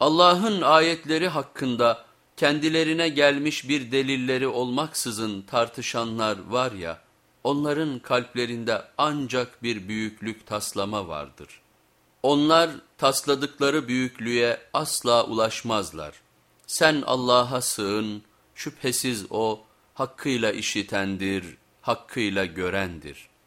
Allah'ın ayetleri hakkında kendilerine gelmiş bir delilleri olmaksızın tartışanlar var ya, onların kalplerinde ancak bir büyüklük taslama vardır. Onlar tasladıkları büyüklüğe asla ulaşmazlar. Sen Allah'a sığın, şüphesiz O hakkıyla işitendir, hakkıyla görendir.''